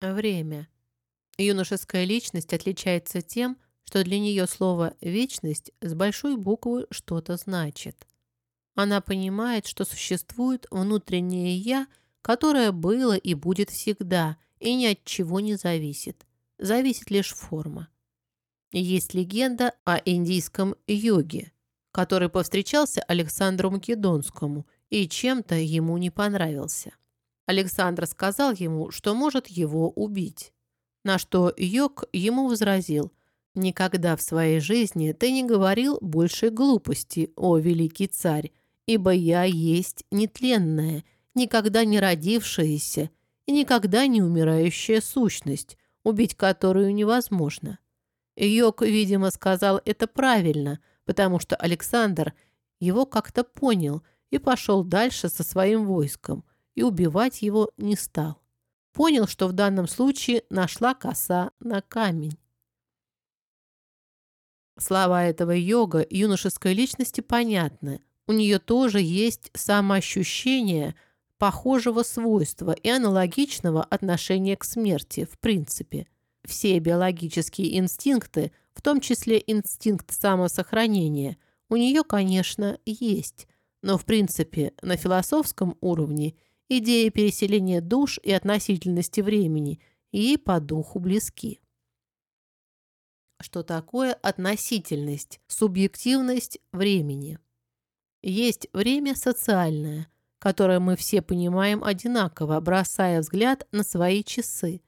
Время. Юношеская личность отличается тем, что для нее слово «вечность» с большой буквы что-то значит. Она понимает, что существует внутреннее «я», которое было и будет всегда, и ни от чего не зависит. Зависит лишь форма. Есть легенда о индийском йоге, который повстречался Александру Македонскому и чем-то ему не понравился. Александр сказал ему, что может его убить. На что Йог ему возразил, «Никогда в своей жизни ты не говорил больше глупости, о великий царь, ибо я есть нетленная, никогда не родившаяся и никогда не умирающая сущность, убить которую невозможно». Йог, видимо, сказал это правильно, потому что Александр его как-то понял и пошел дальше со своим войском, и убивать его не стал. Понял, что в данном случае нашла коса на камень. Слова этого йога юношеской личности понятны. У нее тоже есть самоощущение похожего свойства и аналогичного отношения к смерти в принципе. Все биологические инстинкты, в том числе инстинкт самосохранения, у нее, конечно, есть, но в принципе на философском уровне – Идея переселения душ и относительности времени ей по духу близки. Что такое относительность, субъективность времени? Есть время социальное, которое мы все понимаем одинаково, бросая взгляд на свои часы.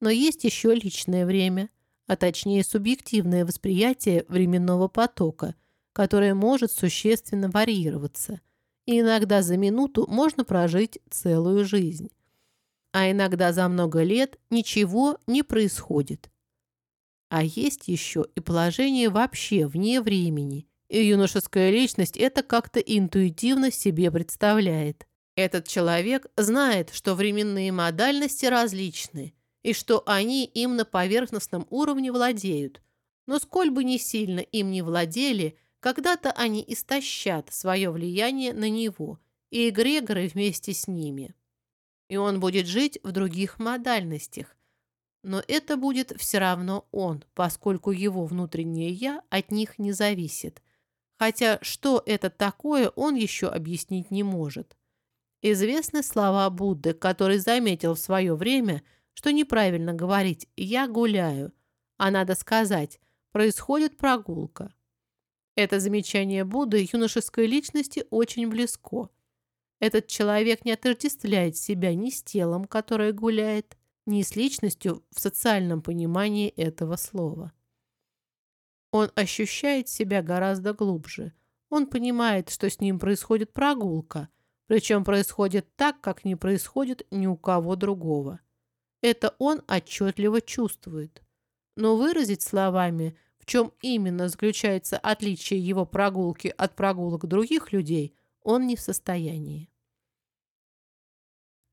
Но есть еще личное время, а точнее субъективное восприятие временного потока, которое может существенно варьироваться – и иногда за минуту можно прожить целую жизнь. А иногда за много лет ничего не происходит. А есть еще и положение вообще вне времени. И юношеская личность это как-то интуитивно себе представляет. Этот человек знает, что временные модальности различны, и что они им на поверхностном уровне владеют. Но сколь бы ни сильно им не владели – когда-то они истощат свое влияние на него, и эгрегоры вместе с ними. И он будет жить в других модальностях. Но это будет все равно он, поскольку его внутреннее «я» от них не зависит. Хотя что это такое, он еще объяснить не может. Известны слова Будды, который заметил в свое время, что неправильно говорить «я гуляю», а надо сказать «происходит прогулка». Это замечание Будды юношеской личности очень близко. Этот человек не отождествляет себя ни с телом, которое гуляет, ни с личностью в социальном понимании этого слова. Он ощущает себя гораздо глубже. Он понимает, что с ним происходит прогулка, причем происходит так, как не происходит ни у кого другого. Это он отчетливо чувствует. Но выразить словами – в чем именно заключается отличие его прогулки от прогулок других людей, он не в состоянии.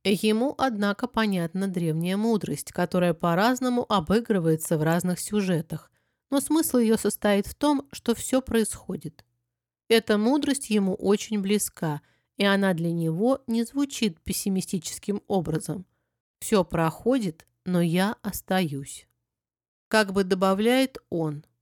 Ему, однако, понятна древняя мудрость, которая по-разному обыгрывается в разных сюжетах, но смысл ее состоит в том, что все происходит. Эта мудрость ему очень близка, и она для него не звучит пессимистическим образом. Все проходит, но я остаюсь. Как бы добавляет он –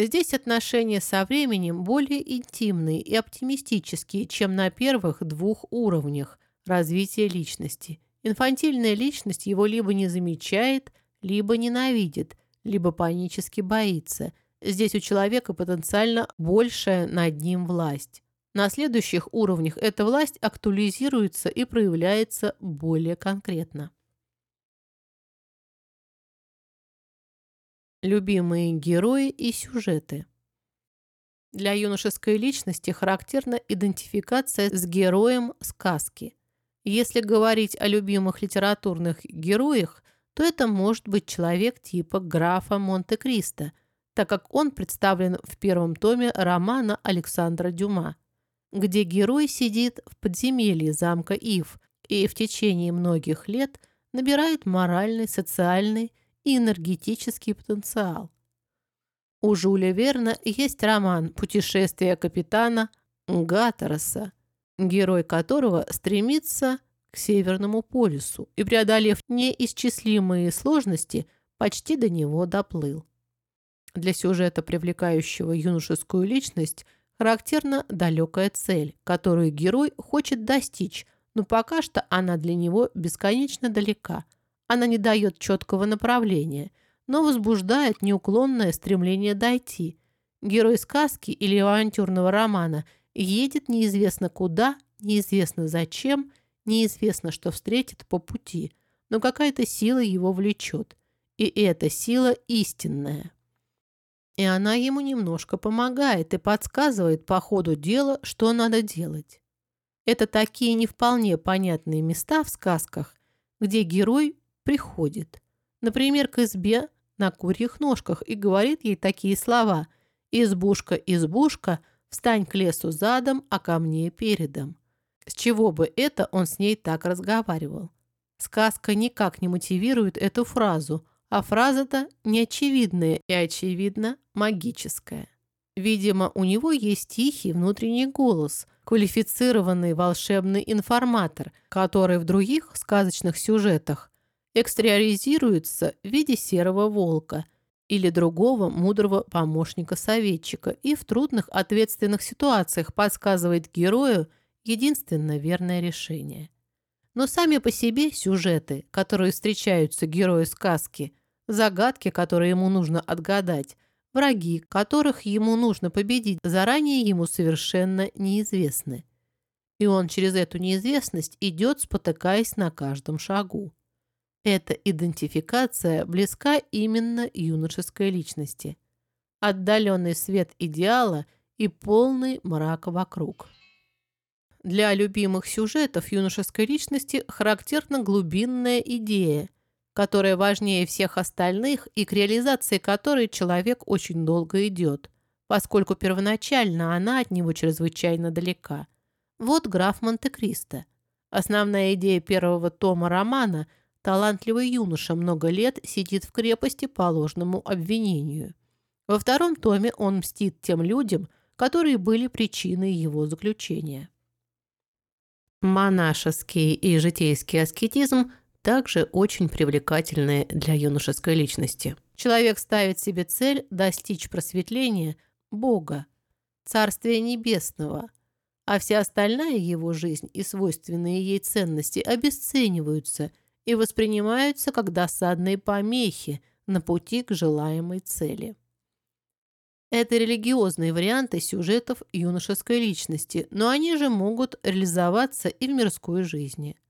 Здесь отношения со временем более интимные и оптимистические, чем на первых двух уровнях развития личности. Инфантильная личность его либо не замечает, либо ненавидит, либо панически боится. Здесь у человека потенциально большая над ним власть. На следующих уровнях эта власть актуализируется и проявляется более конкретно. Любимые герои и сюжеты. Для юношеской личности характерна идентификация с героем сказки. Если говорить о любимых литературных героях, то это может быть человек типа графа Монте-Кристо, так как он представлен в первом томе романа Александра Дюма, где герой сидит в подземелье замка Ив и в течение многих лет набирает моральный, социальный и энергетический потенциал. У Жюля Верна есть роман «Путешествие капитана Гаттероса», герой которого стремится к Северному полюсу и, преодолев неисчислимые сложности, почти до него доплыл. Для сюжета, привлекающего юношескую личность, характерна далекая цель, которую герой хочет достичь, но пока что она для него бесконечно далека. Она не дает четкого направления, но возбуждает неуклонное стремление дойти. Герой сказки или авантюрного романа едет неизвестно куда, неизвестно зачем, неизвестно, что встретит по пути, но какая-то сила его влечет, и эта сила истинная. И она ему немножко помогает и подсказывает по ходу дела, что надо делать. Это такие не вполне понятные места в сказках, где герой приходит, например, к избе на курьих ножках и говорит ей такие слова «Избушка, избушка, встань к лесу задом, а ко мне передом». С чего бы это он с ней так разговаривал? Сказка никак не мотивирует эту фразу – а фраза-то неочевидная и, очевидно, магическая. Видимо, у него есть тихий внутренний голос, квалифицированный волшебный информатор, который в других сказочных сюжетах экстериоризируется в виде серого волка или другого мудрого помощника-советчика и в трудных ответственных ситуациях подсказывает герою единственно верное решение. Но сами по себе сюжеты, которые встречаются герою сказки, загадки, которые ему нужно отгадать, враги, которых ему нужно победить, заранее ему совершенно неизвестны. И он через эту неизвестность идет, спотыкаясь на каждом шагу. Эта идентификация близка именно юношеской личности. Отдаленный свет идеала и полный мрак вокруг. Для любимых сюжетов юношеской личности характерна глубинная идея – которая важнее всех остальных и к реализации которой человек очень долго идет, поскольку первоначально она от него чрезвычайно далека. Вот граф Монте-Кристо. Основная идея первого тома романа – талантливый юноша много лет сидит в крепости по ложному обвинению. Во втором томе он мстит тем людям, которые были причиной его заключения. Монашеский и житейский аскетизм также очень привлекательные для юношеской личности. Человек ставит себе цель достичь просветления Бога, Царствия Небесного, а вся остальная его жизнь и свойственные ей ценности обесцениваются и воспринимаются как досадные помехи на пути к желаемой цели. Это религиозные варианты сюжетов юношеской личности, но они же могут реализоваться и в мирской жизни –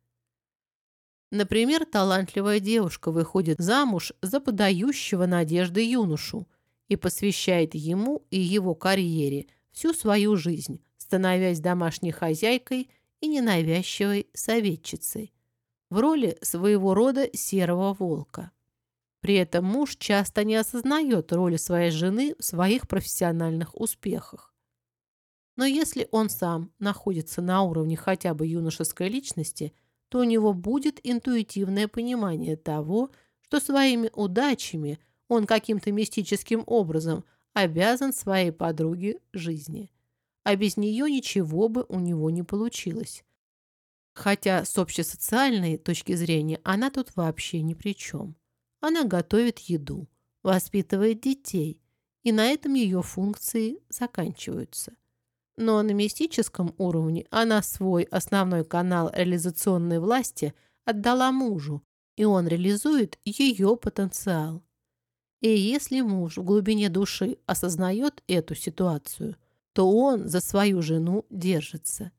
Например, талантливая девушка выходит замуж за подающего надежды юношу и посвящает ему и его карьере всю свою жизнь, становясь домашней хозяйкой и ненавязчивой советчицей в роли своего рода серого волка. При этом муж часто не осознает роли своей жены в своих профессиональных успехах. Но если он сам находится на уровне хотя бы юношеской личности – то у него будет интуитивное понимание того, что своими удачами он каким-то мистическим образом обязан своей подруге жизни. А без нее ничего бы у него не получилось. Хотя с общесоциальной точки зрения она тут вообще ни при чем. Она готовит еду, воспитывает детей, и на этом ее функции заканчиваются. Но на мистическом уровне она свой основной канал реализационной власти отдала мужу, и он реализует ее потенциал. И если муж в глубине души осознает эту ситуацию, то он за свою жену держится.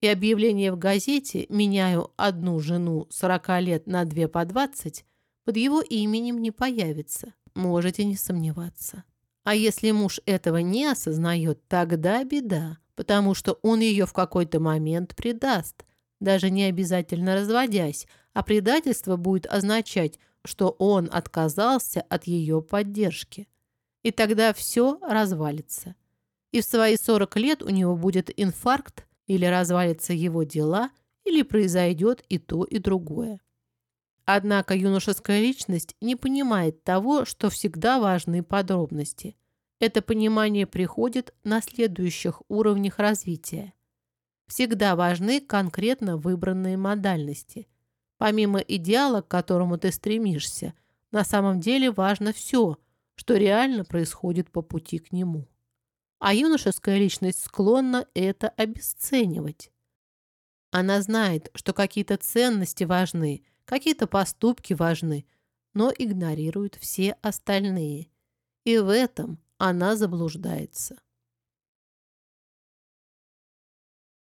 И объявление в газете «Меняю одну жену 40 лет на две по 20» под его именем не появится, можете не сомневаться. А если муж этого не осознает, тогда беда, потому что он ее в какой-то момент предаст, даже не обязательно разводясь, а предательство будет означать, что он отказался от ее поддержки. И тогда все развалится. И в свои 40 лет у него будет инфаркт, или развалятся его дела, или произойдет и то, и другое. Однако юношеская личность не понимает того, что всегда важны подробности. Это понимание приходит на следующих уровнях развития. Всегда важны конкретно выбранные модальности. Помимо идеала, к которому ты стремишься, на самом деле важно все, что реально происходит по пути к нему. А юношеская личность склонна это обесценивать. Она знает, что какие-то ценности важны, какие-то поступки важны, но игнорирует все остальные. И в этом она заблуждается.